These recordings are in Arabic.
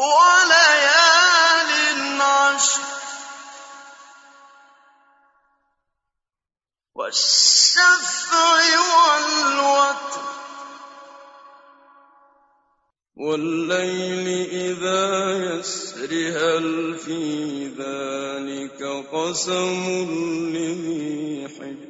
وَلَيَالٍ عَشْرٍ. وَالشَّفْعِ وَالْوَتْرِ. وَاللَّيْلِ إِذَا يَسْرِ هَلْ فِي ذَلِكَ قَسَمٌ لِّذِي حِجْرٍ؟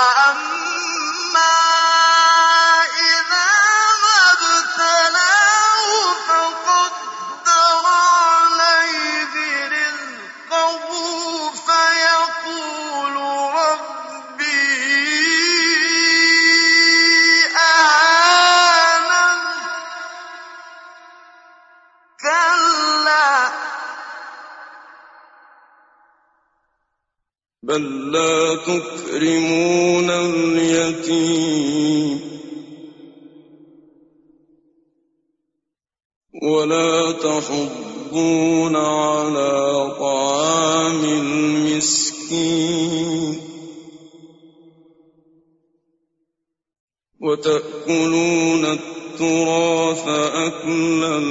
بَل لَّا تُكْرِمُونَ الْيَتِيمَ وَلَا تَحَاضُّونَ عَلَىٰ طَعَامِ الْمِسْكِينِ وَتَأْكُلُونَ التُّرَاثَ أَكْلًا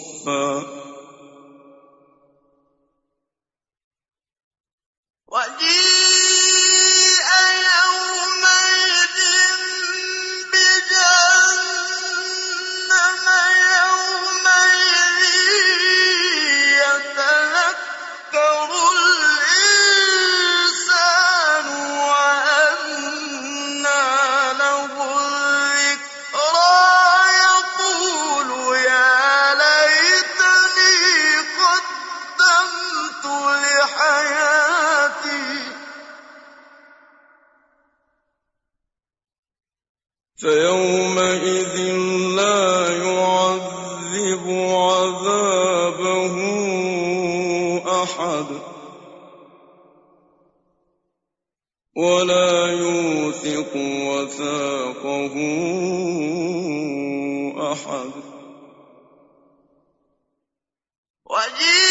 وَجِيءَ فَيَوْمَئِذٍ لَّا يُعَذِّبُ عَذَابَهُ أَحَدٌ وَلَا يُوثِقُ وَثَاقَهُ أَحَدٌ وَجِيءَ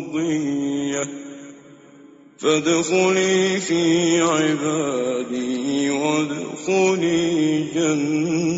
مرضية فادخلي في عبادي وادخلي جنتي.